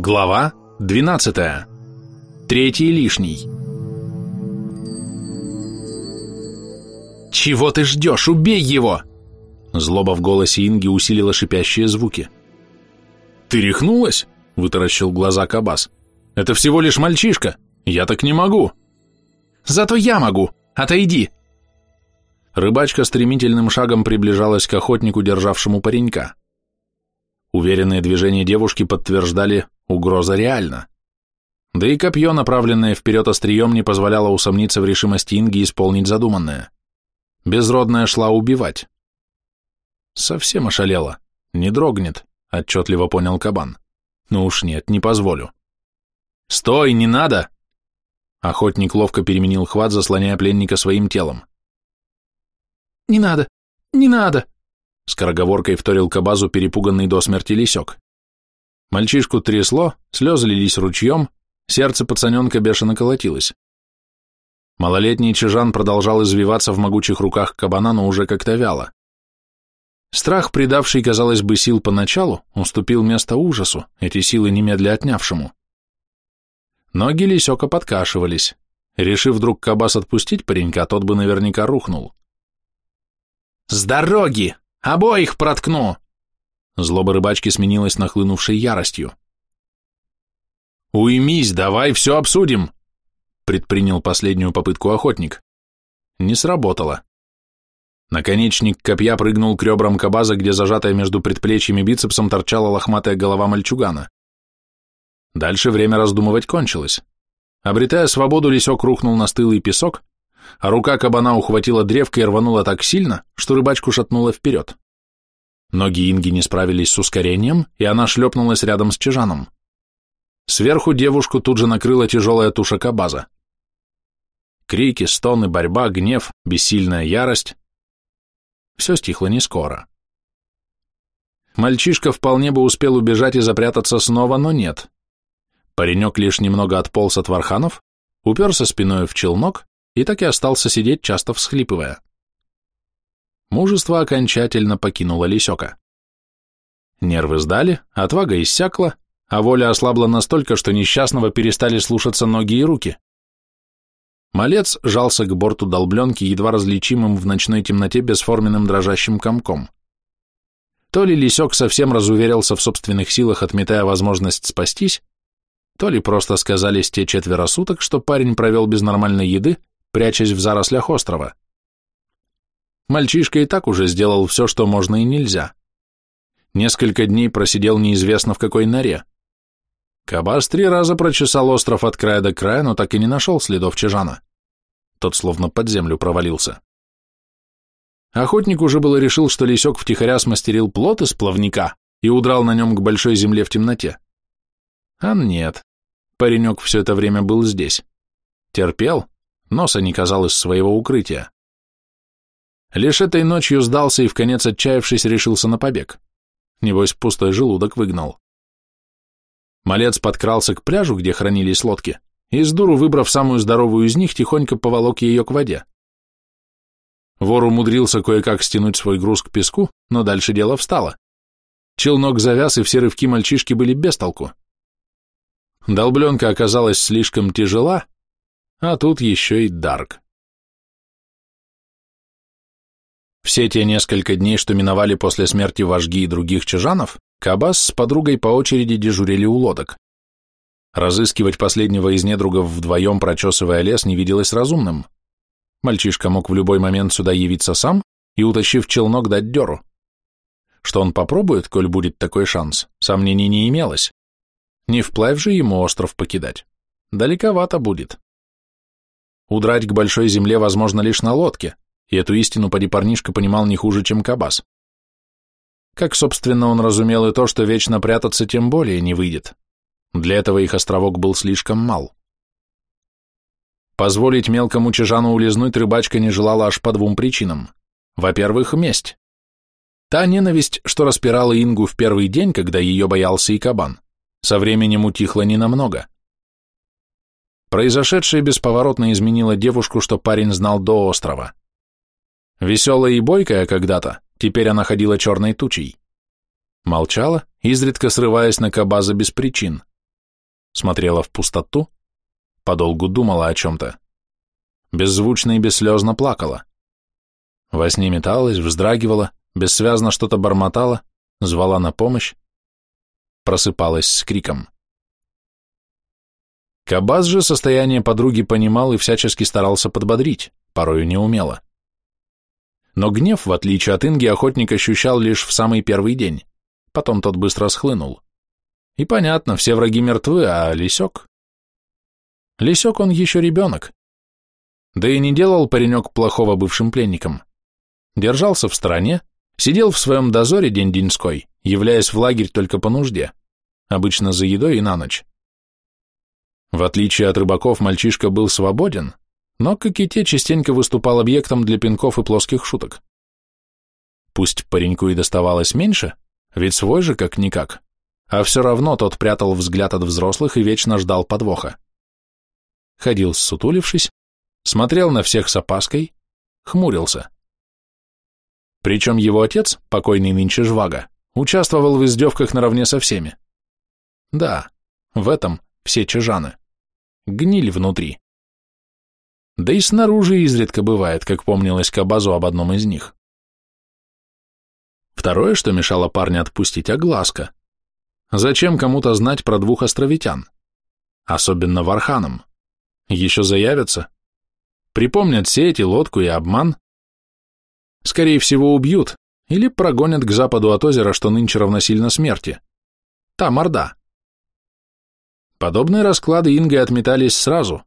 Глава 12. Третий лишний. «Чего ты ждешь? Убей его!» Злоба в голосе Инги усилила шипящие звуки. «Ты рехнулась?» — вытаращил глаза Кабас. «Это всего лишь мальчишка. Я так не могу». «Зато я могу. Отойди!» Рыбачка стремительным шагом приближалась к охотнику, державшему паренька. Уверенные движения девушки подтверждали, угроза реальна. Да и копье, направленное вперед острием, не позволяло усомниться в решимости Инги исполнить задуманное. Безродная шла убивать. Совсем ошалела. Не дрогнет, отчетливо понял кабан. Ну уж нет, не позволю. «Стой, не надо!» Охотник ловко переменил хват, заслоняя пленника своим телом. «Не надо! Не надо!» Скороговоркой вторил кабазу перепуганный до смерти лисек. Мальчишку трясло, слезы лились ручьем, сердце пацаненка бешено колотилось. Малолетний чижан продолжал извиваться в могучих руках кабана, но уже как-то вяло. Страх, придавший, казалось бы, сил поначалу, уступил место ужасу, эти силы немедля отнявшему. Ноги лисека подкашивались. Решив вдруг кабас отпустить паренька, тот бы наверняка рухнул. «С дороги! Обоих проткну!» Злоба рыбачки сменилась нахлынувшей яростью. «Уймись, давай все обсудим!» предпринял последнюю попытку охотник. Не сработало. Наконечник копья прыгнул к ребрам кабаза, где зажатая между предплечьями бицепсом торчала лохматая голова мальчугана. Дальше время раздумывать кончилось. Обретая свободу, лисек рухнул на стылый песок, а рука кабана ухватила древко и рванула так сильно, что рыбачку шатнула вперед. Ноги Инги не справились с ускорением, и она шлепнулась рядом с чижаном. Сверху девушку тут же накрыла тяжелая туша кабаза. Крики, стоны, борьба, гнев, бессильная ярость. Все стихло не скоро. Мальчишка вполне бы успел убежать и запрятаться снова, но нет. Паренек лишь немного отполз от варханов, уперся спиной в челнок и так и остался сидеть, часто всхлипывая. Мужество окончательно покинуло лисека. Нервы сдали, отвага иссякла, а воля ослабла настолько, что несчастного перестали слушаться ноги и руки. Малец жался к борту долбленки, едва различимым в ночной темноте бесформенным дрожащим комком. То ли лисек совсем разуверился в собственных силах, отметая возможность спастись, то ли просто сказались те четверо суток, что парень провел без нормальной еды, прячась в зарослях острова. Мальчишка и так уже сделал все, что можно и нельзя. Несколько дней просидел неизвестно в какой норе. Кабас три раза прочесал остров от края до края, но так и не нашел следов Чижана. Тот словно под землю провалился. Охотник уже было решил, что лисек втихаря смастерил плот из плавника и удрал на нем к большой земле в темноте. А нет, паренек все это время был здесь. Терпел, носа не казал из своего укрытия. Лишь этой ночью сдался и в конец отчаявшись решился на побег. Небось, пустой желудок выгнал. Малец подкрался к пляжу, где хранились лодки, и с дуру, выбрав самую здоровую из них, тихонько поволок ее к воде. Вор умудрился кое-как стянуть свой груз к песку, но дальше дело встало. Челнок завяз, и все рывки мальчишки были без толку. Долбленка оказалась слишком тяжела, а тут еще и Дарк. Все те несколько дней, что миновали после смерти вожги и других чижанов, Кабас с подругой по очереди дежурили у лодок. Разыскивать последнего из недругов вдвоем, прочесывая лес, не виделось разумным. Мальчишка мог в любой момент сюда явиться сам и, утащив челнок, дать дёру. Что он попробует, коль будет такой шанс, сомнений не имелось. Не вплавь же ему остров покидать. Далековато будет. Удрать к большой земле возможно лишь на лодке, и эту истину поди парнишка понимал не хуже, чем Кабас. Как, собственно, он разумел и то, что вечно прятаться тем более не выйдет. Для этого их островок был слишком мал. Позволить мелкому чижану улизнуть рыбачка не желала аж по двум причинам. Во-первых, месть. Та ненависть, что распирала Ингу в первый день, когда ее боялся и кабан, со временем утихла ненамного. Произошедшее бесповоротно изменило девушку, что парень знал до острова. Веселая и бойкая когда-то, теперь она ходила черной тучей. Молчала, изредка срываясь на кабаза без причин смотрела в пустоту, подолгу думала о чем-то. Беззвучно и бесслезно плакала. Во сне металась, вздрагивала, бессвязно что-то бормотала, звала на помощь, просыпалась с криком. Кабаз же состояние подруги понимал и всячески старался подбодрить, порою неумело. Но гнев, в отличие от Инги, охотник ощущал лишь в самый первый день, потом тот быстро схлынул. И понятно, все враги мертвы, а Лисек? Лисек он еще ребенок. Да и не делал паренек плохого бывшим пленникам. Держался в стороне, сидел в своем дозоре день-деньской, являясь в лагерь только по нужде, обычно за едой и на ночь. В отличие от рыбаков, мальчишка был свободен, но, как и те, частенько выступал объектом для пинков и плоских шуток. Пусть пареньку и доставалось меньше, ведь свой же как-никак, а все равно тот прятал взгляд от взрослых и вечно ждал подвоха. Ходил ссутулившись, смотрел на всех с опаской, хмурился. Причем его отец, покойный нынче Жвага, участвовал в издевках наравне со всеми. Да, в этом все чижаны. Гниль внутри. Да и снаружи изредка бывает, как помнилось Кабазу об одном из них. Второе, что мешало парня отпустить, огласка. Зачем кому-то знать про двух островитян? Особенно варханам. Еще заявятся. Припомнят сети, лодку и обман. Скорее всего, убьют или прогонят к западу от озера, что нынче равносильно смерти. Там Орда. Подобные расклады Инга отметались сразу,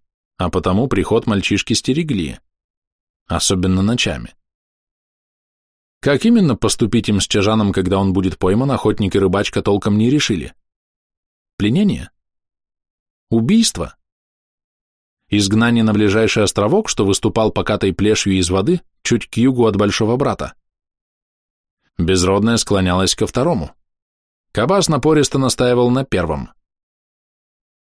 а потому приход мальчишки стерегли, особенно ночами. Как именно поступить им с Чажаном, когда он будет пойман, охотник и рыбачка толком не решили. Пленение? Убийство? Изгнание на ближайший островок, что выступал покатой плешью из воды, чуть к югу от Большого Брата. Безродная склонялась ко второму. Кабас напористо настаивал на первом.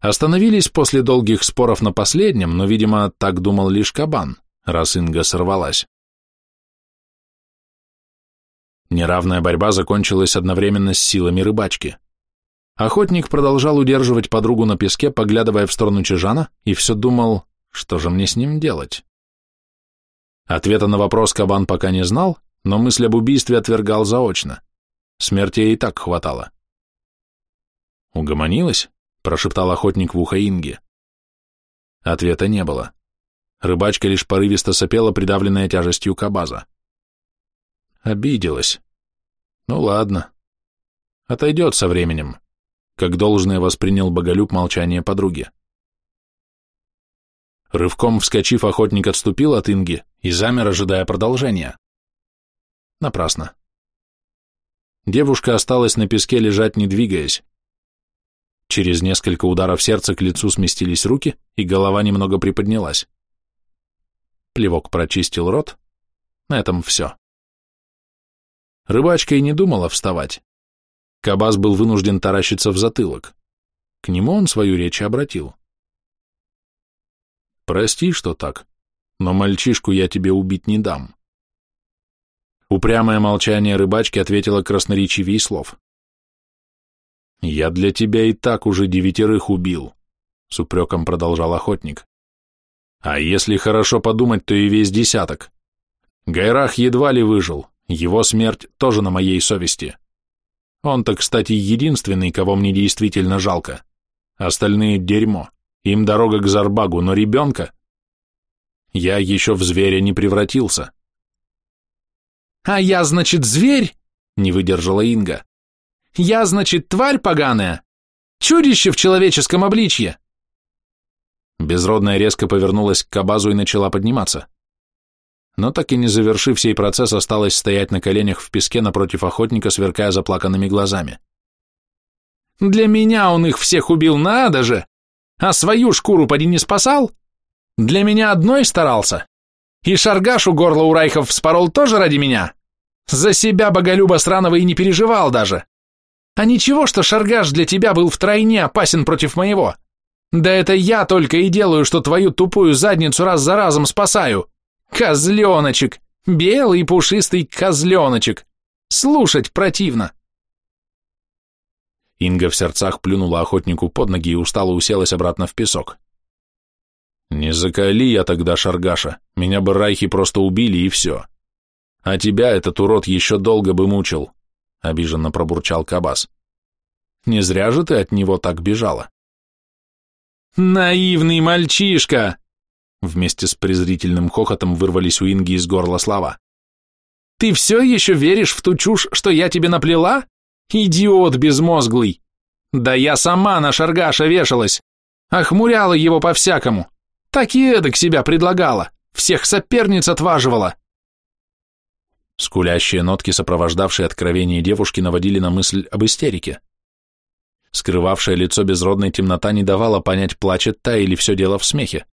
Остановились после долгих споров на последнем, но, видимо, так думал лишь кабан, раз Инга сорвалась. Неравная борьба закончилась одновременно с силами рыбачки. Охотник продолжал удерживать подругу на песке, поглядывая в сторону Чижана, и все думал, что же мне с ним делать. Ответа на вопрос кабан пока не знал, но мысль об убийстве отвергал заочно. Смерти и так хватало. Угомонилась? Прошептал охотник в ухо Инге. Ответа не было. Рыбачка лишь порывисто сопела, придавленная тяжестью кабаза. Обиделась. Ну ладно. Отойдет со временем, как должное воспринял Боголюб молчание подруги. Рывком вскочив, охотник отступил от Инги и замер, ожидая продолжения. Напрасно. Девушка осталась на песке лежать, не двигаясь. Через несколько ударов сердца к лицу сместились руки, и голова немного приподнялась. Плевок прочистил рот. На этом все. Рыбачка и не думала вставать. Кабас был вынужден таращиться в затылок. К нему он свою речь обратил. «Прости, что так, но мальчишку я тебе убить не дам». Упрямое молчание рыбачки ответило красноречивее слов. «Я для тебя и так уже девятерых убил», — с упреком продолжал охотник. «А если хорошо подумать, то и весь десяток. Гайрах едва ли выжил, его смерть тоже на моей совести. Он-то, кстати, единственный, кого мне действительно жалко. Остальные — дерьмо, им дорога к Зарбагу, но ребенка... Я еще в зверя не превратился». «А я, значит, зверь?» — не выдержала Инга. Я, значит, тварь поганая? Чудище в человеческом обличье!» Безродная резко повернулась к Кабазу и начала подниматься. Но так и не завершив сей процесс, осталась стоять на коленях в песке напротив охотника, сверкая заплаканными глазами. «Для меня он их всех убил, надо же! А свою шкуру поди не спасал? Для меня одной старался? И шаргашу горло у Райхов вспорол тоже ради меня? За себя боголюба сраного и не переживал даже!» А ничего, что шаргаш для тебя был втройне опасен против моего. Да это я только и делаю, что твою тупую задницу раз за разом спасаю. Козленочек, белый пушистый козленочек. Слушать противно. Инга в сердцах плюнула охотнику под ноги и устало уселась обратно в песок. «Не закали я тогда, Шаргаша, меня бы райхи просто убили и все. А тебя этот урод еще долго бы мучил», — обиженно пробурчал Кабас. «Не зря же ты от него так бежала». «Наивный мальчишка!» Вместе с презрительным хохотом вырвались у Инги из горла слова. «Ты все еще веришь в ту чушь, что я тебе наплела? Идиот безмозглый! Да я сама на Шаргаша вешалась, охмуряла его по-всякому, так и эдак себя предлагала, всех соперниц отваживала». Скулящие нотки, сопровождавшие откровение девушки, наводили на мысль об истерике. Скрывавшее лицо безродной темнота не давала понять, плачет та или все дело в смехе.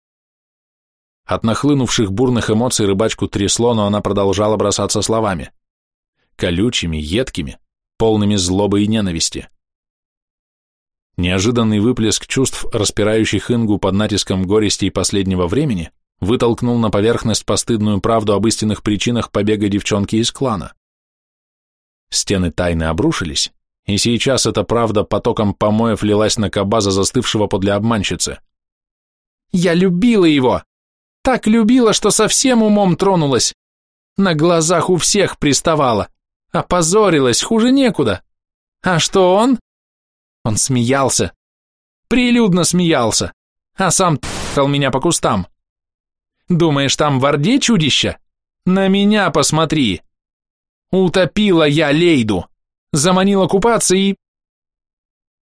От нахлынувших бурных эмоций рыбачку трясло, но она продолжала бросаться словами. Колючими, едкими, полными злобы и ненависти. Неожиданный выплеск чувств, распирающих Ингу под натиском горести и последнего времени, вытолкнул на поверхность постыдную правду об истинных причинах побега девчонки из клана. Стены тайны обрушились, и сейчас эта правда потоком помоев лилась на кабаза, застывшего подле обманщицы. «Я любила его!» Так любила, что совсем умом тронулась. На глазах у всех приставала. Опозорилась, хуже некуда. А что он? Он смеялся. Прилюдно смеялся. А сам т***ал меня по кустам. Думаешь, там в Орде чудища? На меня посмотри. Утопила я Лейду. Заманила купаться и...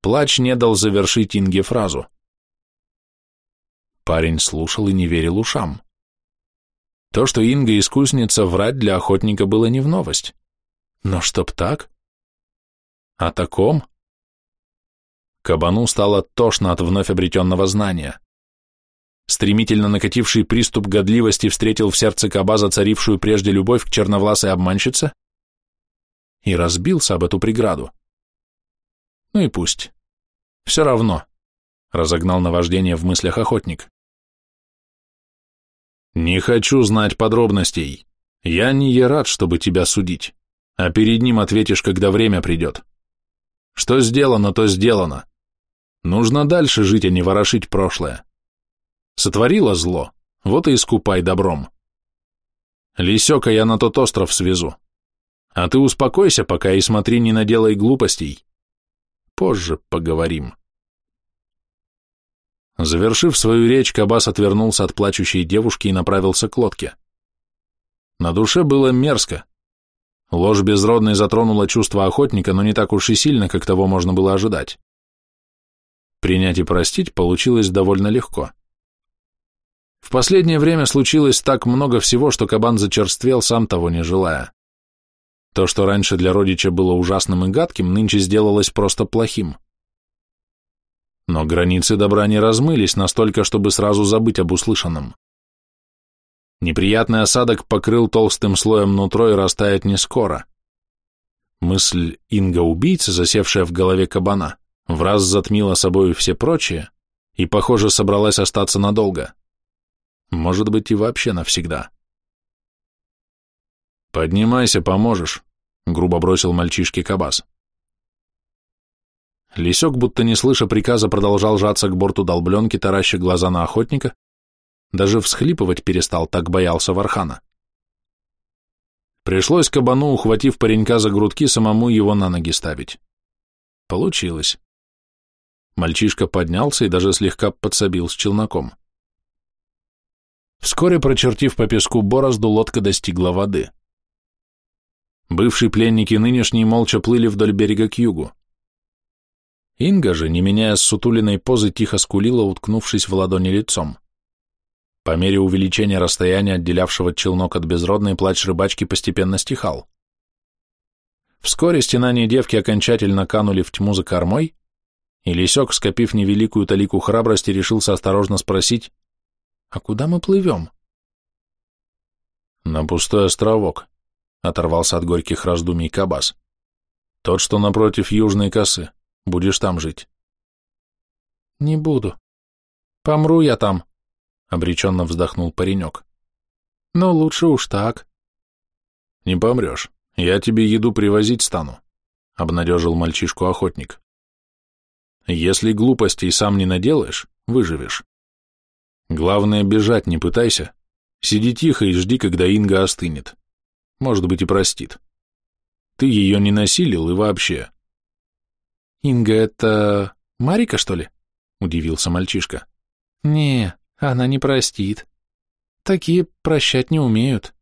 Плач не дал завершить Инге фразу. Парень слушал и не верил ушам. То, что Инга искусница, врать для охотника было не в новость. Но чтоб так? О таком? Кабану стало тошно от вновь обретенного знания. Стремительно накативший приступ годливости встретил в сердце Кабаза царившую прежде любовь к черновласой обманщице и разбился об эту преграду. Ну и пусть. Все равно, разогнал наваждение в мыслях охотник. «Не хочу знать подробностей. Я не рад, чтобы тебя судить, а перед ним ответишь, когда время придет. Что сделано, то сделано. Нужно дальше жить, а не ворошить прошлое. Сотворила зло, вот и искупай добром. Лисека я на тот остров свезу. А ты успокойся пока и смотри, не наделай глупостей. Позже поговорим». Завершив свою речь, Кабас отвернулся от плачущей девушки и направился к лодке. На душе было мерзко. Ложь безродной затронула чувство охотника, но не так уж и сильно, как того можно было ожидать. Принять и простить получилось довольно легко. В последнее время случилось так много всего, что кабан зачерствел, сам того не желая. То, что раньше для родича было ужасным и гадким, нынче сделалось просто плохим. Но границы добра не размылись настолько, чтобы сразу забыть об услышанном. Неприятный осадок покрыл толстым слоем нутро и растает не скоро. Мысль Инга-убийцы, засевшая в голове кабана, в раз затмила собой все прочие и, похоже, собралась остаться надолго. Может быть, и вообще навсегда. «Поднимайся, поможешь», — грубо бросил мальчишке Кабас. Лисек, будто не слыша приказа, продолжал жаться к борту долбленки, тараща глаза на охотника. Даже всхлипывать перестал, так боялся Вархана. Пришлось кабану, ухватив паренька за грудки, самому его на ноги ставить. Получилось. Мальчишка поднялся и даже слегка подсобил с челноком. Вскоре, прочертив по песку борозду, лодка достигла воды. Бывшие пленники нынешние молча плыли вдоль берега к югу. Инга же, не меняя сутулиной позы, тихо скулила, уткнувшись в ладони лицом. По мере увеличения расстояния, отделявшего челнок от безродной, плач рыбачки постепенно стихал. Вскоре стенания девки окончательно канули в тьму за кормой, и Лисек, скопив невеликую талику храбрости, решился осторожно спросить, «А куда мы плывем?» «На пустой островок», — оторвался от горьких раздумий Кабас. «Тот, что напротив южной косы. Будешь там жить. Не буду. Помру я там, обреченно вздохнул паренек. Но лучше уж так. Не помрешь. Я тебе еду привозить стану, обнадежил мальчишку охотник. Если глупостей сам не наделаешь, выживешь. Главное, бежать не пытайся. Сиди тихо и жди, когда Инга остынет. Может быть, и простит. Ты ее не насилил и вообще. Инга — это Марика, что ли? Удивился мальчишка. Не, она не простит. Такие прощать не умеют.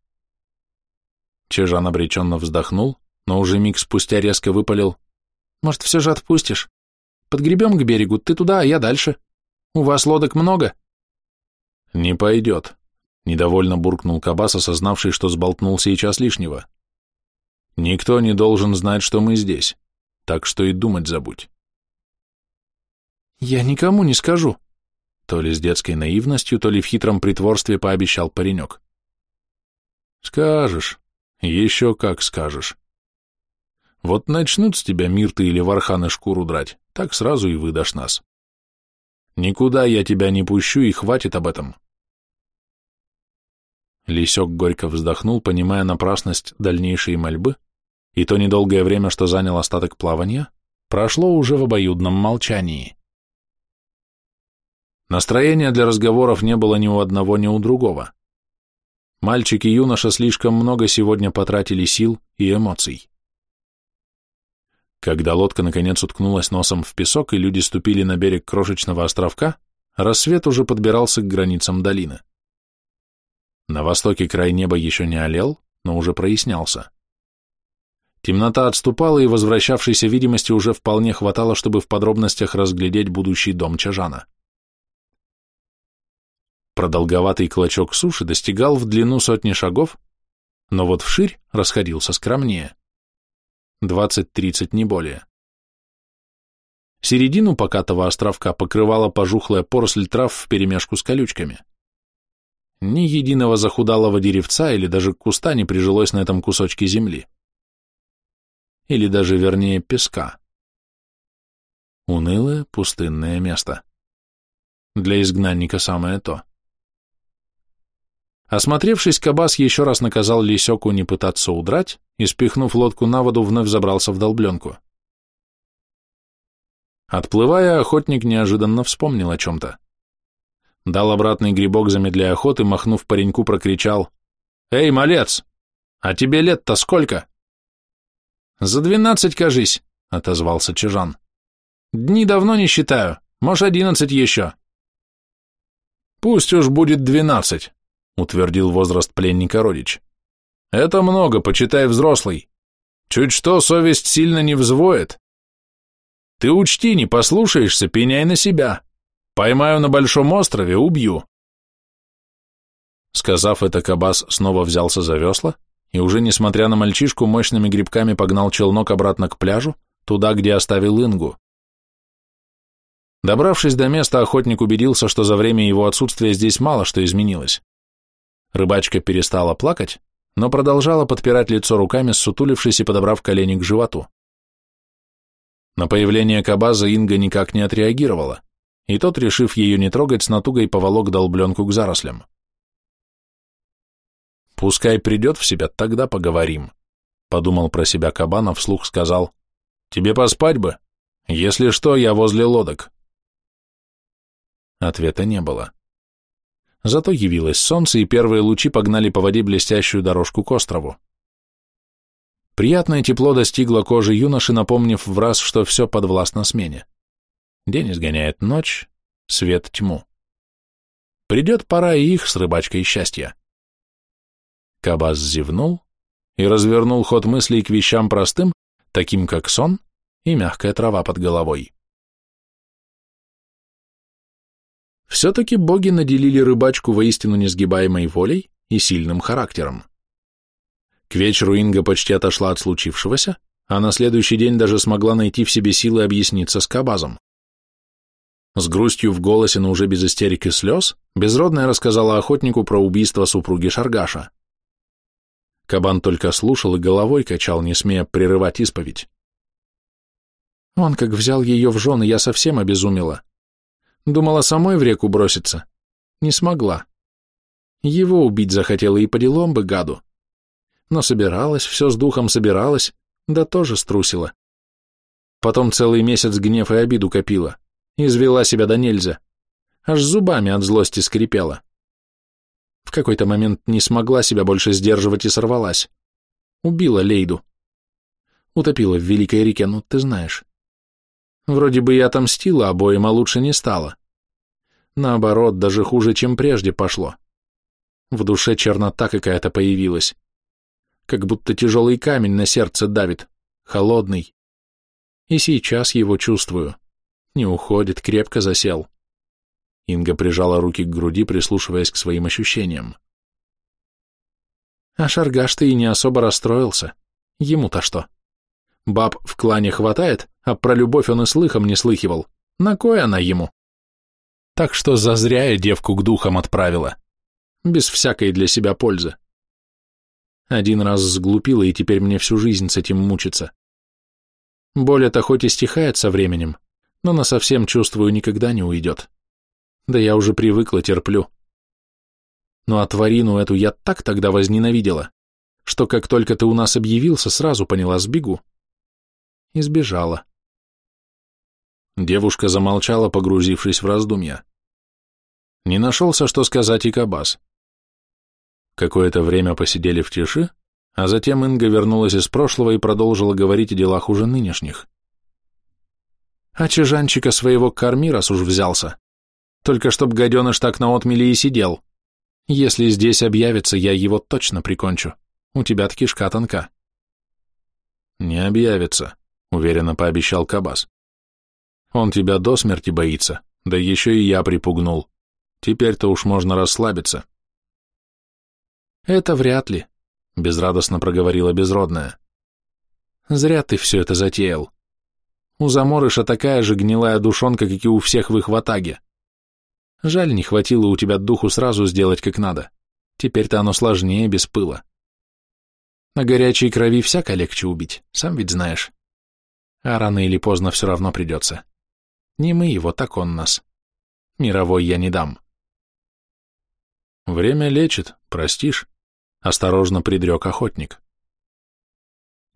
Чижан обреченно вздохнул, но уже миг спустя резко выпалил. Может, все же отпустишь? Подгребем к берегу, ты туда, а я дальше. У вас лодок много? Не пойдет, недовольно буркнул Кабас, осознавший, что сболтнул сейчас лишнего. Никто не должен знать, что мы здесь, так что и думать забудь. Я никому не скажу, то ли с детской наивностью, то ли в хитром притворстве пообещал паренек. Скажешь, еще как скажешь. Вот начнут с тебя мирты или варханы шкуру драть, так сразу и выдашь нас. Никуда я тебя не пущу, и хватит об этом. Лисек горько вздохнул, понимая напрасность дальнейшей мольбы, и то недолгое время, что занял остаток плавания, прошло уже в обоюдном молчании. Настроения для разговоров не было ни у одного, ни у другого. Мальчик и юноша слишком много сегодня потратили сил и эмоций. Когда лодка наконец уткнулась носом в песок и люди ступили на берег крошечного островка, рассвет уже подбирался к границам долины. На востоке край неба еще не олел, но уже прояснялся. Темнота отступала, и возвращавшейся видимости уже вполне хватало, чтобы в подробностях разглядеть будущий дом Чажана. Продолговатый клочок суши достигал в длину сотни шагов, но вот вширь расходился скромнее. Двадцать-тридцать, не более. Середину покатого островка покрывала пожухлая поросль трав вперемешку с колючками. Ни единого захудалого деревца или даже куста не прижилось на этом кусочке земли. Или даже, вернее, песка. Унылое, пустынное место. Для изгнанника самое то. Осмотревшись, Кабас еще раз наказал Лисеку не пытаться удрать и, спихнув лодку на воду, вновь забрался в долбленку. Отплывая, охотник неожиданно вспомнил о чем-то. Дал обратный грибок, замедляя ход, и, махнув пареньку, прокричал «Эй, малец, а тебе лет-то сколько?» «За двенадцать, кажись», — отозвался Чижан. «Дни давно не считаю, может, одиннадцать еще». «Пусть уж будет двенадцать», — утвердил возраст пленника родич. «Это много, почитай взрослый. Чуть что, совесть сильно не взвоет. Ты учти, не послушаешься, пеняй на себя. Поймаю на большом острове, убью». Сказав это, Кабас снова взялся за весла и уже, несмотря на мальчишку, мощными грибками погнал челнок обратно к пляжу, туда, где оставил Ингу. Добравшись до места, охотник убедился, что за время его отсутствия здесь мало что изменилось. Рыбачка перестала плакать, но продолжала подпирать лицо руками, ссутулившись и подобрав колени к животу. На появление Кабаза Инга никак не отреагировала, и тот, решив ее не трогать, с натугой поволок долбленку к зарослям. «Пускай придет в себя, тогда поговорим», — подумал про себя Кабан, а вслух сказал, «Тебе поспать бы? Если что, я возле лодок». Ответа не было. Зато явилось солнце, и первые лучи погнали по воде блестящую дорожку к острову. Приятное тепло достигло кожи юноши, напомнив в раз, что все подвластно смене. День изгоняет ночь, свет тьму. Придет пора и их с рыбачкой счастья. Кабас зевнул и развернул ход мыслей к вещам простым, таким как сон и мягкая трава под головой. Все-таки боги наделили рыбачку воистину несгибаемой волей и сильным характером. К вечеру Инга почти отошла от случившегося, а на следующий день даже смогла найти в себе силы объясниться с Кабазом. С грустью в голосе, но уже без истерик и слез, Безродная рассказала охотнику про убийство супруги Шаргаша. Кабан только слушал и головой качал, не смея прерывать исповедь. Он как взял ее в жены, я совсем обезумела. Думала самой в реку броситься. Не смогла. Его убить захотела и по делам бы гаду. Но собиралась, все с духом собиралась, да тоже струсила. Потом целый месяц гнев и обиду копила. Извела себя до нельзя. Аж зубами от злости скрипела. В какой-то момент не смогла себя больше сдерживать и сорвалась. Убила Лейду. Утопила в Великой реке, ну ты знаешь. Вроде бы и отомстила обоим, а лучше не стало. Наоборот, даже хуже, чем прежде пошло. В душе чернота какая-то появилась. Как будто тяжелый камень на сердце давит, холодный. И сейчас его чувствую. Не уходит, крепко засел. Инга прижала руки к груди, прислушиваясь к своим ощущениям. А Шаргаш-то и не особо расстроился. Ему-то что? Баб в клане хватает, а про любовь он и слыхом не слыхивал. На кой она ему? Так что зазря я девку к духам отправила. Без всякой для себя пользы. Один раз сглупила, и теперь мне всю жизнь с этим мучиться. Боль это хоть и стихает со временем, но на совсем чувствую никогда не уйдет. Да я уже привыкла, терплю. Ну а тварину эту я так тогда возненавидела, что как только ты у нас объявился, сразу поняла, сбегу. Избежала. Девушка замолчала, погрузившись в раздумья. Не нашелся, что сказать и Кабас. Какое-то время посидели в тиши, а затем Инга вернулась из прошлого и продолжила говорить о делах уже нынешних. А чижанчика своего корми, раз уж взялся. Только чтоб гаденыш так на отмеле и сидел. Если здесь объявится, я его точно прикончу. У тебя-то кишка тонка. Не объявится, уверенно пообещал Кабас. Он тебя до смерти боится, да еще и я припугнул. Теперь-то уж можно расслабиться. Это вряд ли, безрадостно проговорила безродная. Зря ты все это затеял. У заморыша такая же гнилая душонка, как и у всех в их ватаге. Жаль, не хватило у тебя духу сразу сделать как надо. Теперь-то оно сложнее, без пыла. На горячей крови всяко легче убить, сам ведь знаешь. А рано или поздно все равно придется. Не мы его, так он нас. Мировой я не дам. Время лечит, простишь, осторожно предрек охотник.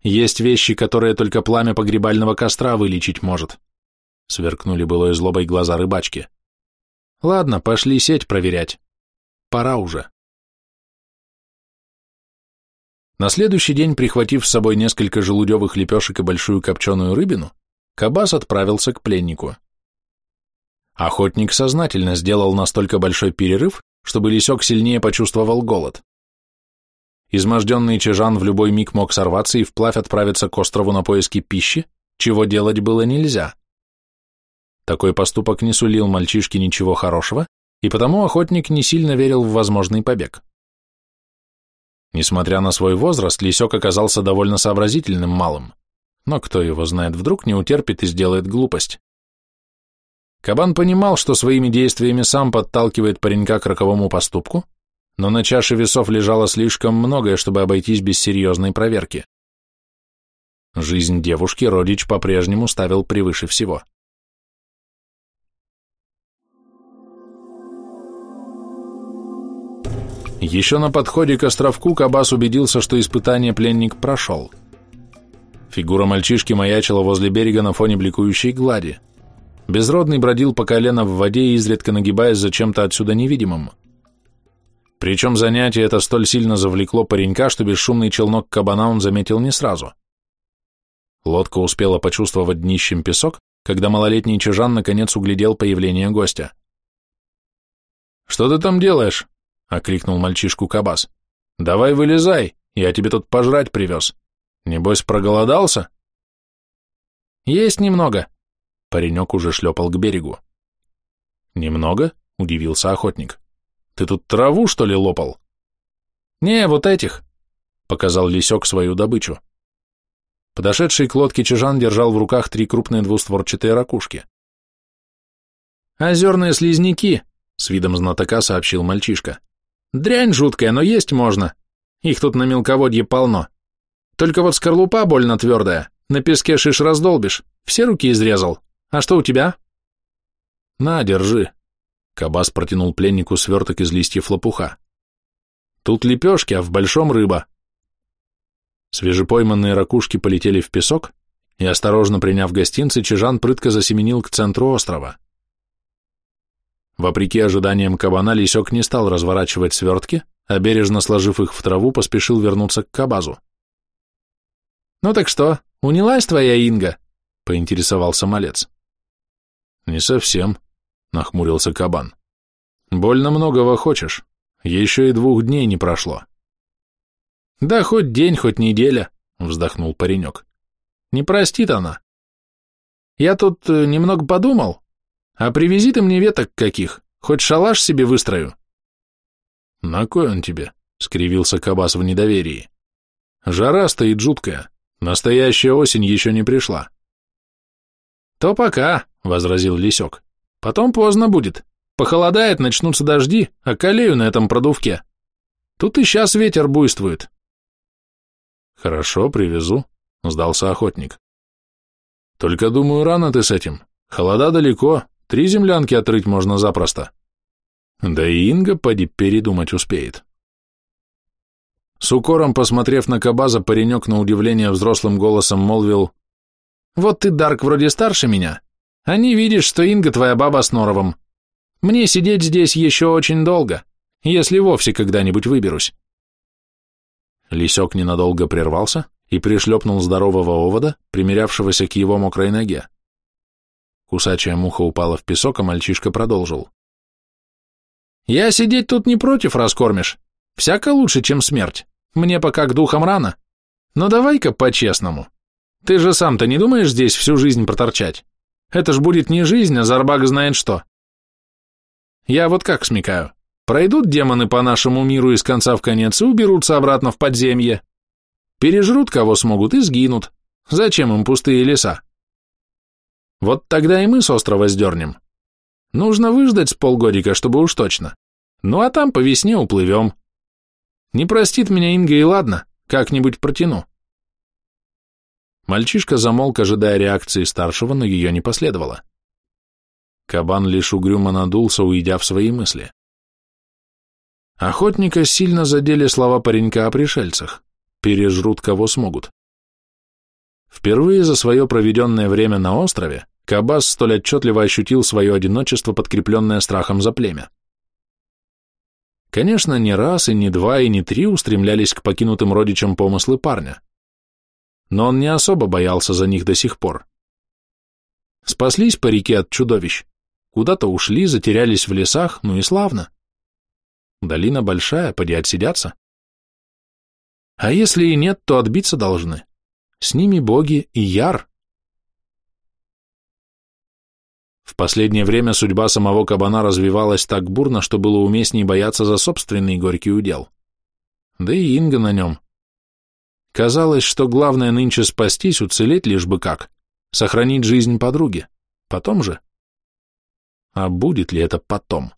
Есть вещи, которые только пламя погребального костра вылечить может. Сверкнули былой злобой глаза рыбачки. Ладно, пошли сеть проверять. Пора уже. На следующий день, прихватив с собой несколько желудевых лепешек и большую копченую рыбину, Кабас отправился к пленнику. Охотник сознательно сделал настолько большой перерыв, чтобы лисек сильнее почувствовал голод. Изможденный чижан в любой миг мог сорваться и вплавь отправиться к острову на поиски пищи, чего делать было нельзя. Такой поступок не сулил мальчишке ничего хорошего, и потому охотник не сильно верил в возможный побег. Несмотря на свой возраст, лисек оказался довольно сообразительным малым, но кто его знает, вдруг не утерпит и сделает глупость. Кабан понимал, что своими действиями сам подталкивает паренька к роковому поступку, но на чаше весов лежало слишком многое, чтобы обойтись без серьезной проверки. Жизнь девушки родич по-прежнему ставил превыше всего. Еще на подходе к островку Кабас убедился, что испытание пленник прошел. Фигура мальчишки маячила возле берега на фоне бликующей глади. Безродный бродил по колено в воде, изредка нагибаясь за чем-то отсюда невидимым. Причем занятие это столь сильно завлекло паренька, что бесшумный челнок кабана он заметил не сразу. Лодка успела почувствовать днищем песок, когда малолетний чижан наконец углядел появление гостя. «Что ты там делаешь?» — окликнул мальчишку Кабас. «Давай вылезай, я тебе тут пожрать привез. Небось, проголодался?» «Есть немного». Паренек уже шлепал к берегу. «Немного?» — удивился охотник. «Ты тут траву, что ли, лопал?» «Не, вот этих», — показал лисек свою добычу. Подошедший к лодке Чижан держал в руках три крупные двустворчатые ракушки. «Озерные слизняки», — с видом знатока сообщил мальчишка. Дрянь жуткая, но есть можно. Их тут на мелководье полно. Только вот скорлупа больно твердая. На песке шиш раздолбишь. Все руки изрезал. А что у тебя? На, держи. Кабас протянул пленнику сверток из листьев лопуха. Тут лепешки, а в большом рыба. Свежепойманные ракушки полетели в песок, и, осторожно приняв гостинцы, Чижан прытко засеменил к центру острова. Вопреки ожиданиям кабана, лисек не стал разворачивать свертки, а бережно сложив их в траву, поспешил вернуться к кабазу. «Ну так что, унялась твоя Инга?» — поинтересовался малец. «Не совсем», — нахмурился кабан. «Больно многого хочешь. Еще и двух дней не прошло». «Да хоть день, хоть неделя», — вздохнул паренек. «Не простит она. Я тут э, немного подумал, а привези ты мне веток каких, хоть шалаш себе выстрою». «На кой он тебе?» — скривился Кабас в недоверии. «Жара стоит жуткая, настоящая осень еще не пришла». «То пока», — возразил Лисек. «Потом поздно будет. Похолодает, начнутся дожди, а колею на этом продувке. Тут и сейчас ветер буйствует. Хорошо, привезу, сдался охотник. Только, думаю, рано ты с этим. Холода далеко, три землянки отрыть можно запросто. Да и Инга, поди, передумать успеет. С укором, посмотрев на Кабаза, паренек на удивление взрослым голосом молвил, «Вот ты, Дарк, вроде старше меня, не видишь, что Инга твоя баба с Норовом. Мне сидеть здесь еще очень долго, если вовсе когда-нибудь выберусь. Лисек ненадолго прервался и пришлепнул здорового овода, примерявшегося к его мокрой ноге. Кусачая муха упала в песок, а мальчишка продолжил. «Я сидеть тут не против, раскормишь. Всяко лучше, чем смерть. Мне пока к духам рано. Но давай-ка по-честному. Ты же сам-то не думаешь здесь всю жизнь проторчать? Это ж будет не жизнь, а зарбак знает что. Я вот как смекаю. Пройдут демоны по нашему миру из конца в конец и уберутся обратно в подземье. Пережрут кого смогут и сгинут. Зачем им пустые леса? Вот тогда и мы с острова сдернем. Нужно выждать с полгодика, чтобы уж точно. Ну а там по весне уплывем. Не простит меня Инга и ладно, как-нибудь протяну. Мальчишка замолк, ожидая реакции старшего, но ее не последовало. Кабан лишь угрюмо надулся, уйдя в свои мысли. Охотника сильно задели слова паренька о пришельцах. Пережрут кого смогут. Впервые за свое проведенное время на острове Кабас столь отчетливо ощутил свое одиночество, подкрепленное страхом за племя. Конечно, не раз, и не два, и не три устремлялись к покинутым родичам помыслы парня. Но он не особо боялся за них до сих пор. Спаслись парики от чудовищ, Куда-то ушли, затерялись в лесах, ну и славно. Долина большая, поди отсидятся. А если и нет, то отбиться должны. С ними боги и яр. В последнее время судьба самого кабана развивалась так бурно, что было уместней бояться за собственный горький удел. Да и Инга на нем. Казалось, что главное нынче спастись, уцелеть лишь бы как, сохранить жизнь подруги. Потом же а будет ли это потом?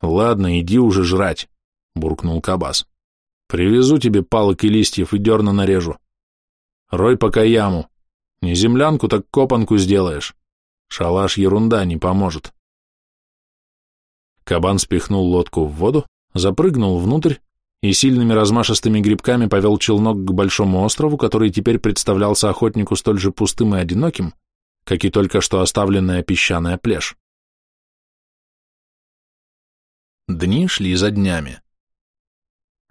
Ладно, иди уже жрать, буркнул Кабас. Привезу тебе палок и листьев и дерна нарежу. Рой пока яму. Не землянку, так копанку сделаешь. Шалаш ерунда, не поможет. Кабан спихнул лодку в воду, запрыгнул внутрь и сильными размашистыми грибками повел челнок к большому острову, который теперь представлялся охотнику столь же пустым и одиноким, как и только что оставленная песчаная плешь. Дни шли за днями.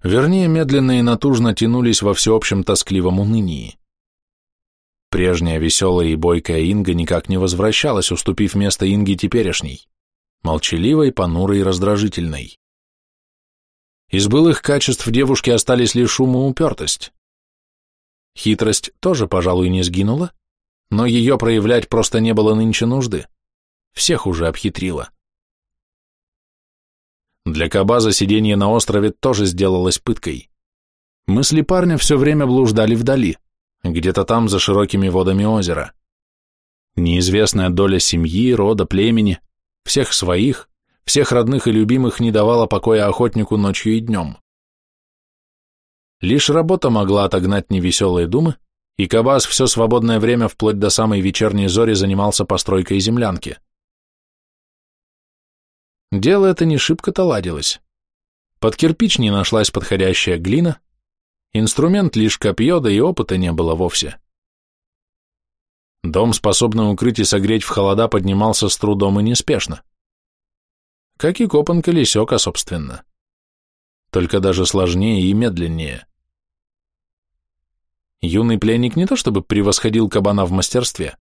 Вернее, медленно и натужно тянулись во всеобщем тоскливом унынии. Прежняя веселая и бойкая Инга никак не возвращалась, уступив место Инге теперешней, молчаливой, понурой и раздражительной. Из былых качеств девушки остались лишь ум и упертость. Хитрость тоже, пожалуй, не сгинула, но ее проявлять просто не было нынче нужды. Всех уже обхитрила. Для Кабаза сидение на острове тоже сделалось пыткой. Мысли парня все время блуждали вдали, где-то там за широкими водами озера. Неизвестная доля семьи, рода, племени, всех своих, всех родных и любимых не давала покоя охотнику ночью и днем. Лишь работа могла отогнать невеселые думы, и Кабас все свободное время вплоть до самой вечерней зори занимался постройкой землянки. Дело это не шибко-то ладилось. Под кирпич не нашлась подходящая глина, инструмент лишь копье, да и опыта не было вовсе. Дом, способный укрыть и согреть в холода, поднимался с трудом и неспешно. Как и копан колесека, собственно. Только даже сложнее и медленнее. Юный пленник не то чтобы превосходил кабана в мастерстве,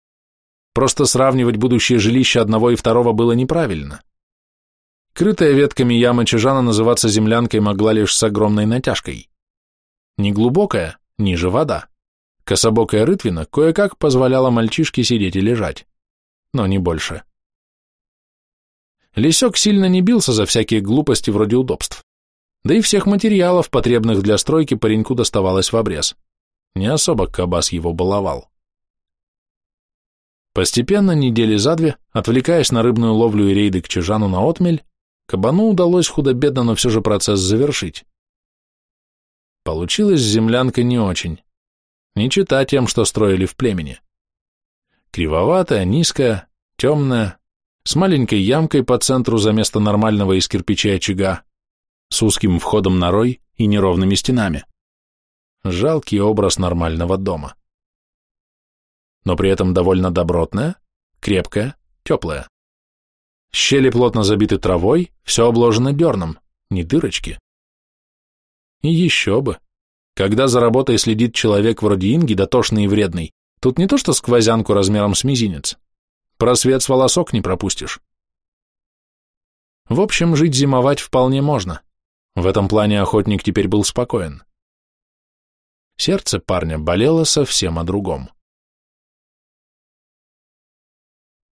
просто сравнивать будущее жилище одного и второго было неправильно. Крытая ветками яма чижана называться землянкой могла лишь с огромной натяжкой. Неглубокая, ниже вода. Кособокая рытвина кое-как позволяла мальчишке сидеть и лежать, но не больше. Лисек сильно не бился за всякие глупости вроде удобств. Да и всех материалов, потребных для стройки, пареньку доставалось в обрез. Не особо Кабас его баловал. Постепенно, недели за две, отвлекаясь на рыбную ловлю и рейды к Чижану на отмель, Кабану удалось худо-бедно, но все же процесс завершить. Получилась землянка не очень. Не чита тем, что строили в племени. Кривоватая, низкая, темная, с маленькой ямкой по центру за место нормального из кирпичей очага, с узким входом на рой и неровными стенами. Жалкий образ нормального дома. Но при этом довольно добротная, крепкая, теплая. Щели плотно забиты травой, все обложено дерном, не дырочки. И еще бы. Когда за работой следит человек вроде Инги, дотошный и вредный, тут не то что сквозянку размером с мизинец. Просвет с волосок не пропустишь. В общем, жить-зимовать вполне можно. В этом плане охотник теперь был спокоен. Сердце парня болело совсем о другом.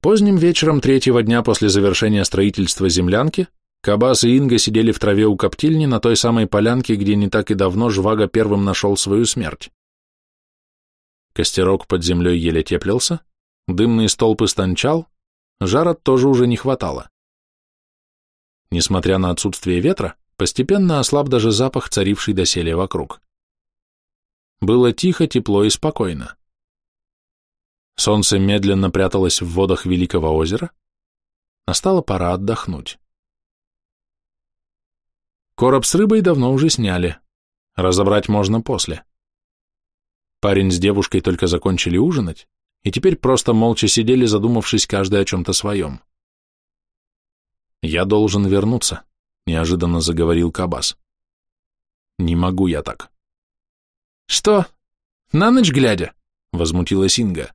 Поздним вечером третьего дня после завершения строительства землянки Кабас и Инга сидели в траве у коптильни на той самой полянке, где не так и давно Жвага первым нашел свою смерть. Костерок под землей еле теплился, дымный столб истончал, жара тоже уже не хватало. Несмотря на отсутствие ветра, постепенно ослаб даже запах, царивший доселе вокруг. Было тихо, тепло и спокойно. Солнце медленно пряталось в водах Великого озера. Настала пора отдохнуть. Короб с рыбой давно уже сняли. Разобрать можно после. Парень с девушкой только закончили ужинать, и теперь просто молча сидели, задумавшись каждый о чем-то своем. «Я должен вернуться», — неожиданно заговорил Кабас. «Не могу я так». «Что? На ночь глядя?» — возмутилась Инга.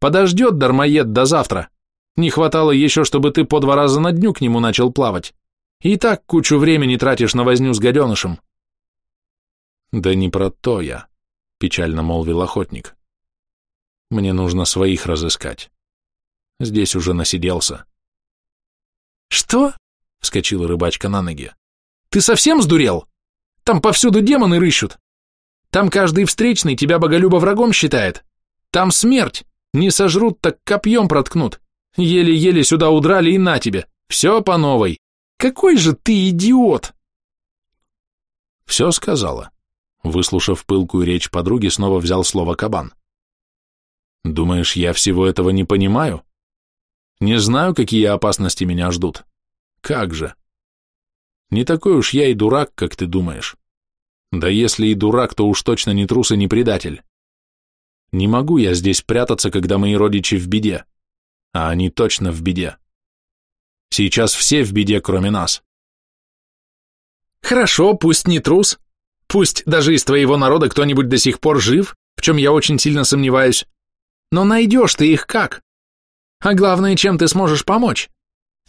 Подождет дармоед до завтра. Не хватало еще, чтобы ты по два раза на дню к нему начал плавать. И так кучу времени тратишь на возню с гаденышем. Да не про то я, печально молвил охотник. Мне нужно своих разыскать. Здесь уже насиделся. Что? Вскочила рыбачка на ноги. Ты совсем сдурел? Там повсюду демоны рыщут. Там каждый встречный тебя боголюбо врагом считает. Там смерть. Не сожрут, так копьем проткнут. Еле-еле сюда удрали и на тебе. Все по новой. Какой же ты идиот!» Все сказала. Выслушав пылкую речь подруги, снова взял слово кабан. «Думаешь, я всего этого не понимаю? Не знаю, какие опасности меня ждут. Как же? Не такой уж я и дурак, как ты думаешь. Да если и дурак, то уж точно не трус и не предатель. Не могу я здесь прятаться, когда мои родичи в беде. А они точно в беде. Сейчас все в беде, кроме нас. Хорошо, пусть не трус. Пусть даже из твоего народа кто-нибудь до сих пор жив, в чем я очень сильно сомневаюсь. Но найдешь ты их как? А главное, чем ты сможешь помочь?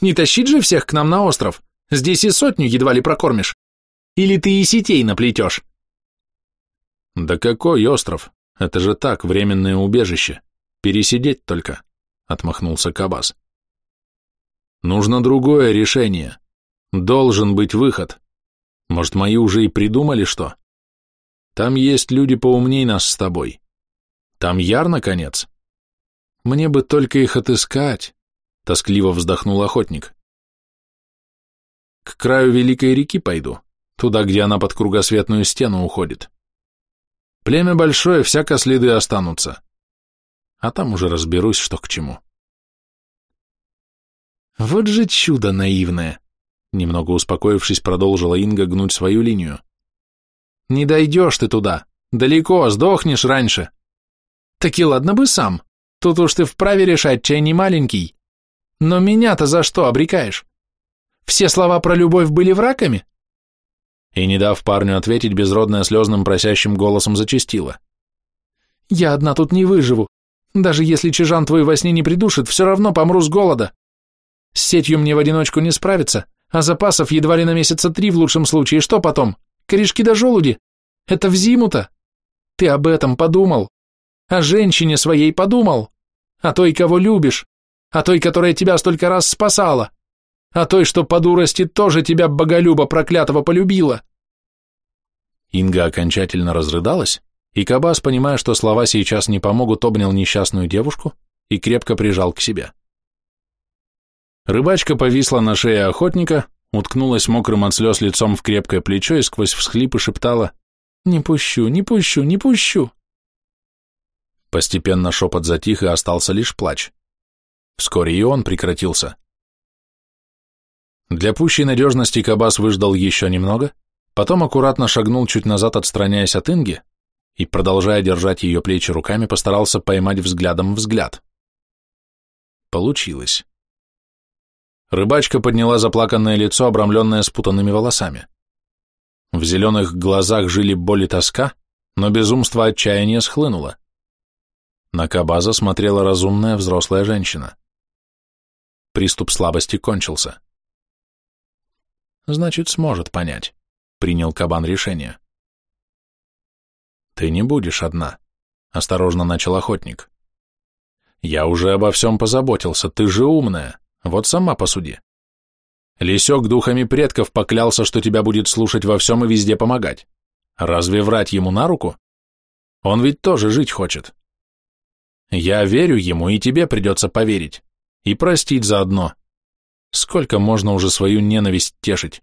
Не тащить же всех к нам на остров. Здесь и сотню едва ли прокормишь. Или ты и сетей наплетешь? Да какой остров? Это же так, временное убежище. Пересидеть только, отмахнулся Кабас. Нужно другое решение. Должен быть выход. Может, мои уже и придумали что? Там есть люди поумней нас с тобой. Там яр, наконец. Мне бы только их отыскать, тоскливо вздохнул охотник. К краю Великой реки пойду, туда, где она под кругосветную стену уходит. Племя большое, всяко следы останутся. А там уже разберусь, что к чему. Вот же чудо наивное. Немного успокоившись, продолжила Инга гнуть свою линию. Не дойдешь ты туда. Далеко, сдохнешь раньше. Так и ладно бы сам. Тут уж ты вправе решать, чай не маленький. Но меня-то за что обрекаешь? Все слова про любовь были врагами?» И, не дав парню ответить, безродная слезным просящим голосом зачастила. «Я одна тут не выживу. Даже если чижан твой во сне не придушит, все равно помру с голода. С сетью мне в одиночку не справиться, а запасов едва ли на месяца три в лучшем случае. Что потом? Корешки да желуди? Это в зиму-то? Ты об этом подумал? О женщине своей подумал? О той, кого любишь? О той, которая тебя столько раз спасала? О той, что по дурости тоже тебя, боголюба проклятого, полюбила?» Инга окончательно разрыдалась, и Кабас, понимая, что слова сейчас не помогут, обнял несчастную девушку и крепко прижал к себе. Рыбачка повисла на шее охотника, уткнулась мокрым от слез лицом в крепкое плечо и сквозь всхлипы шептала «Не пущу, не пущу, не пущу». Постепенно шепот затих, и остался лишь плач. Вскоре и он прекратился. Для пущей надежности Кабас выждал еще немного, потом аккуратно шагнул чуть назад, отстраняясь от Инги, и, продолжая держать ее плечи руками, постарался поймать взглядом взгляд. Получилось. Рыбачка подняла заплаканное лицо, обрамленное спутанными волосами. В зеленых глазах жили боль и тоска, но безумство отчаяния схлынуло. На Кабаза смотрела разумная взрослая женщина. Приступ слабости кончился. Значит, сможет понять, принял Кабан решение. Ты не будешь одна, осторожно начал охотник. Я уже обо всем позаботился, ты же умная. Вот сама посуди. Лисек духами предков поклялся, что тебя будет слушать во всем и везде помогать. Разве врать ему на руку? Он ведь тоже жить хочет. Я верю ему, и тебе придется поверить. И простить заодно. Сколько можно уже свою ненависть тешить?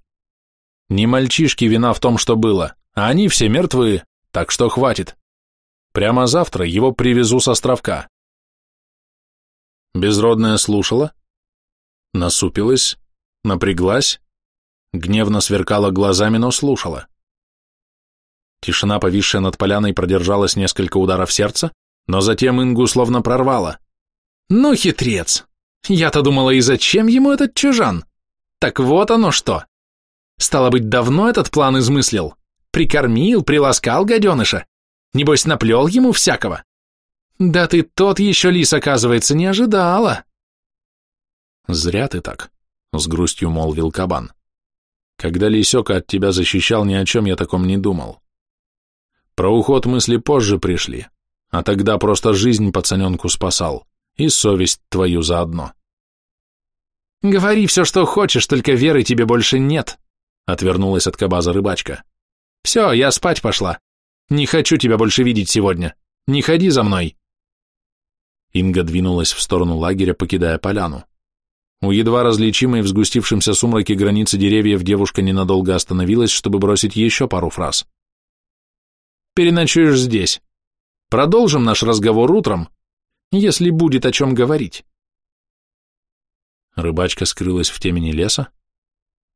Не мальчишки вина в том, что было, а они все мертвые, так что хватит. Прямо завтра его привезу с островка. Безродная слушала, насупилась, напряглась, гневно сверкала глазами, но слушала. Тишина, повисшая над поляной, продержалась несколько ударов сердца, но затем Ингу словно прорвала. «Ну, хитрец! Я-то думала, и зачем ему этот чужан? Так вот оно что! Стало быть, давно этот план измыслил? Прикормил, приласкал гаденыша? Небось, наплел ему всякого? Да ты тот еще лис, оказывается, не ожидала!» «Зря ты так», — с грустью молвил кабан. «Когда лисека от тебя защищал, ни о чем я таком не думал. Про уход мысли позже пришли, а тогда просто жизнь пацаненку спасал, и совесть твою заодно». «Говори все, что хочешь, только веры тебе больше нет», — отвернулась от кабаза рыбачка. «Все, я спать пошла. Не хочу тебя больше видеть сегодня. Не ходи за мной». Инга двинулась в сторону лагеря, покидая поляну. У едва различимой в сгустившемся сумраке границы деревьев девушка ненадолго остановилась, чтобы бросить еще пару фраз. «Переночуешь здесь. Продолжим наш разговор утром, если будет о чем говорить». Рыбачка скрылась в темени леса.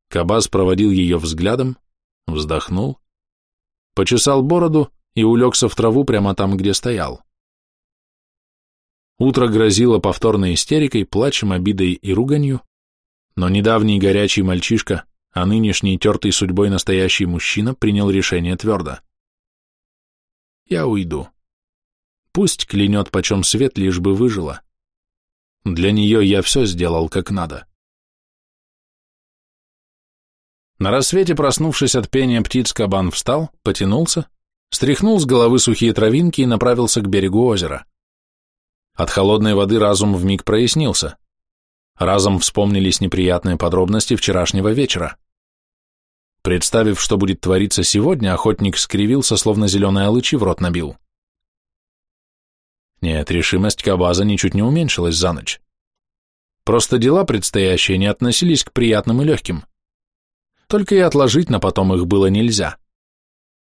Кабаз проводил ее взглядом, вздохнул, почесал бороду и улегся в траву прямо там, где стоял. Утро грозило повторной истерикой, плачем, обидой и руганью, но недавний горячий мальчишка, а нынешний тертый судьбой настоящий мужчина принял решение твердо. Я уйду. Пусть клянет почем свет, лишь бы выжила. Для нее я все сделал как надо. На рассвете, проснувшись от пения птиц, кабан встал, потянулся, стряхнул с головы сухие травинки и направился к берегу озера. От холодной воды разум вмиг прояснился. Разом вспомнились неприятные подробности вчерашнего вечера. Представив, что будет твориться сегодня, охотник скривился, словно зеленые алычи в рот набил. Нет, решимость Кабаза ничуть не уменьшилась за ночь. Просто дела предстоящие не относились к приятным и легким. Только и отложить на потом их было нельзя.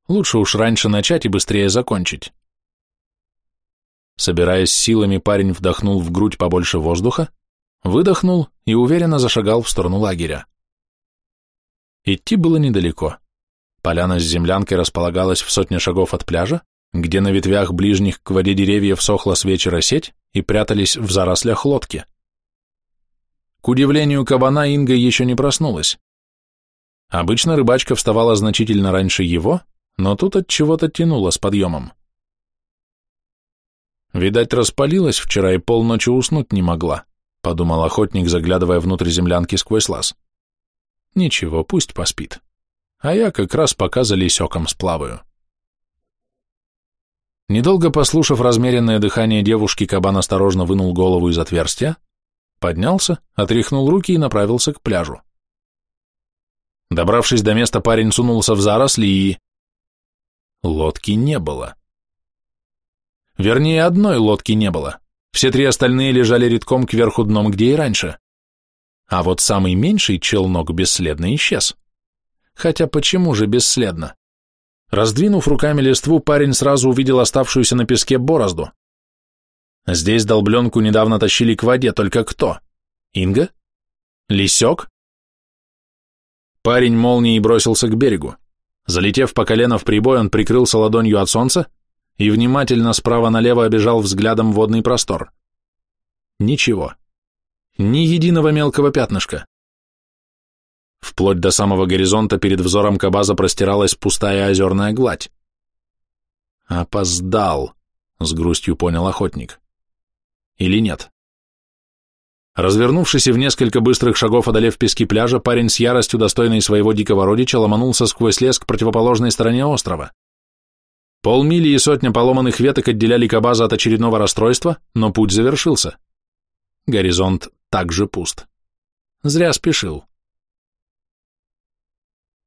Лучше уж раньше начать и быстрее закончить. Собираясь силами, парень вдохнул в грудь побольше воздуха, выдохнул и уверенно зашагал в сторону лагеря. Идти было недалеко. Поляна с землянкой располагалась в сотне шагов от пляжа, где на ветвях ближних к воде деревьев сохла с вечера сеть и прятались в зарослях лодки. К удивлению кабана Инга еще не проснулась. Обычно рыбачка вставала значительно раньше его, но тут от чего-то тянуло с подъемом. Видать, распалилась вчера и полночи уснуть не могла, подумал охотник, заглядывая внутрь землянки сквозь лаз. Ничего, пусть поспит. А я как раз пока за лисеком сплаваю. Недолго послушав размеренное дыхание девушки, кабан осторожно вынул голову из отверстия, поднялся, отряхнул руки и направился к пляжу. Добравшись до места, парень сунулся в заросли и... Лодки не было. Вернее, одной лодки не было. Все три остальные лежали редком кверху дном, где и раньше. А вот самый меньший челнок бесследно исчез. Хотя почему же бесследно? Раздвинув руками листву, парень сразу увидел оставшуюся на песке борозду. Здесь долбленку недавно тащили к воде, только кто? Инга? Лисек? Парень молнией бросился к берегу. Залетев по колено в прибой, он прикрылся ладонью от солнца и внимательно справа налево обежал взглядом водный простор. Ничего. Ни единого мелкого пятнышка. Вплоть до самого горизонта перед взором Кабаза простиралась пустая озерная гладь. «Опоздал», — с грустью понял охотник. «Или нет?» Развернувшись и в несколько быстрых шагов одолев пески пляжа, парень с яростью, достойной своего дикого родича, ломанулся сквозь лес к противоположной стороне острова. Полмили и сотня поломанных веток отделяли Кабаза от очередного расстройства, но путь завершился. Горизонт также пуст. Зря спешил.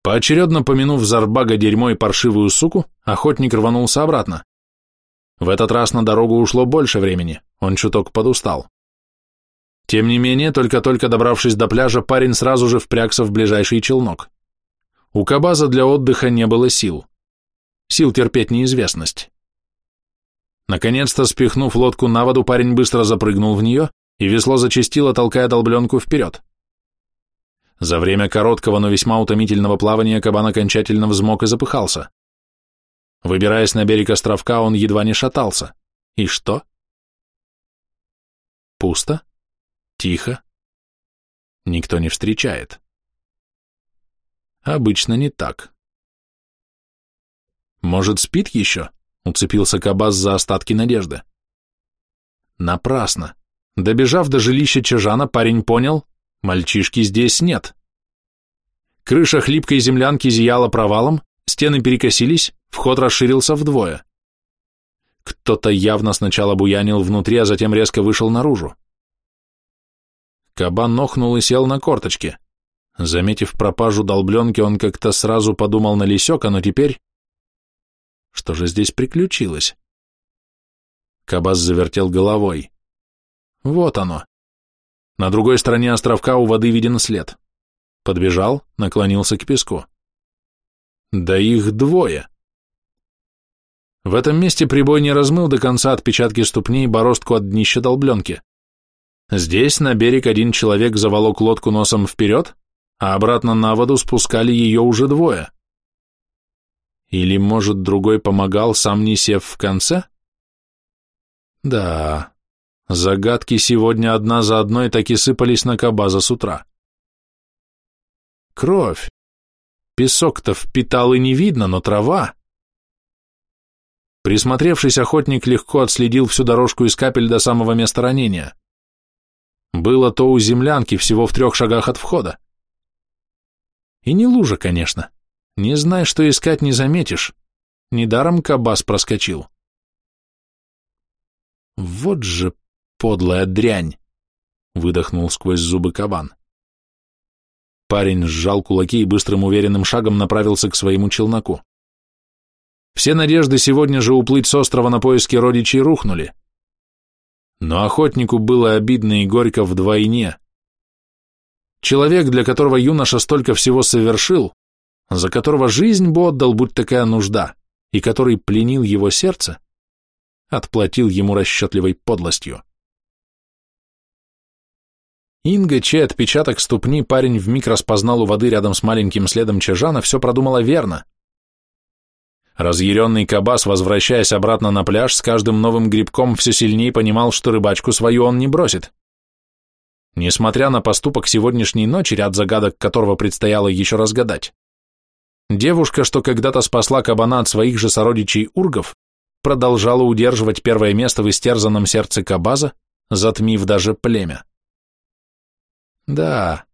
Поочередно помянув Зарбага дерьмо и паршивую суку, охотник рванулся обратно. В этот раз на дорогу ушло больше времени, он чуток подустал. Тем не менее, только-только добравшись до пляжа, парень сразу же впрягся в ближайший челнок. У Кабаза для отдыха не было сил. Сил терпеть неизвестность. Наконец-то, спихнув лодку на воду, парень быстро запрыгнул в нее, и весло зачастило, толкая долбленку вперед. За время короткого, но весьма утомительного плавания кабан окончательно взмок и запыхался. Выбираясь на берег островка, он едва не шатался. И что? Пусто? Тихо. Никто не встречает. Обычно не так. Может, спит еще? Уцепился Кабас за остатки надежды. Напрасно. Добежав до жилища Чижана, парень понял, мальчишки здесь нет. Крыша хлипкой землянки зияла провалом, стены перекосились, вход расширился вдвое. Кто-то явно сначала буянил внутри, а затем резко вышел наружу. Кабан нохнул и сел на корточки. Заметив пропажу долбленки, он как-то сразу подумал на лисека, но теперь... Что же здесь приключилось? Кабас завертел головой. Вот оно. На другой стороне островка у воды виден след. Подбежал, наклонился к песку. Да их двое. В этом месте прибой не размыл до конца отпечатки ступней бороздку от днища долбленки. Здесь на берег один человек заволок лодку носом вперед, а обратно на воду спускали ее уже двое. Или, может, другой помогал, сам не сев в конце? Да, загадки сегодня одна за одной так и сыпались на Кабаза с утра. Кровь. Песок-то впитал и не видно, но трава. Присмотревшись, охотник легко отследил всю дорожку из капель до самого места ранения. Было то у землянки, всего в трех шагах от входа. И не лужа, конечно. Не знай, что искать, не заметишь. Недаром кабас проскочил. Вот же подлая дрянь, выдохнул сквозь зубы кабан. Парень сжал кулаки и быстрым уверенным шагом направился к своему челноку. Все надежды сегодня же уплыть с острова на поиски родичей рухнули. Но охотнику было обидно и горько вдвойне. Человек, для которого юноша столько всего совершил, за которого жизнь бы отдал, будь такая нужда, и который пленил его сердце, отплатил ему расчетливой подлостью. Инга, чей отпечаток ступни парень вмиг распознал у воды рядом с маленьким следом Чижана, все продумала верно. Разъяренный Кабас, возвращаясь обратно на пляж, с каждым новым грибком все сильнее понимал, что рыбачку свою он не бросит. Несмотря на поступок сегодняшней ночи, ряд загадок которого предстояло еще разгадать, девушка, что когда-то спасла кабана от своих же сородичей ургов, продолжала удерживать первое место в истерзанном сердце Кабаза, затмив даже племя. Да,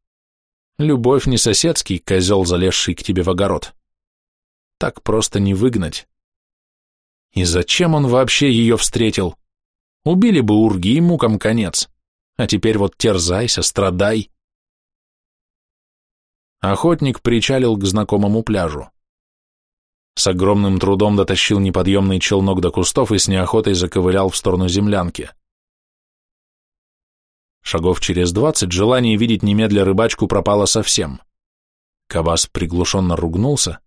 любовь не соседский козел, залезший к тебе в огород так просто не выгнать. И зачем он вообще ее встретил? Убили бы урги и мукам конец. А теперь вот терзайся, страдай. Охотник причалил к знакомому пляжу. С огромным трудом дотащил неподъемный челнок до кустов и с неохотой заковылял в сторону землянки. Шагов через двадцать желание видеть немедля рыбачку пропало совсем. Кабас приглушенно ругнулся,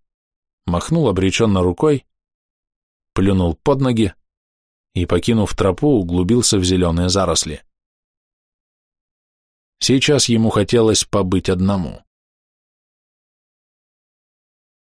махнул обреченно рукой, плюнул под ноги и, покинув тропу, углубился в зеленые заросли. Сейчас ему хотелось побыть одному.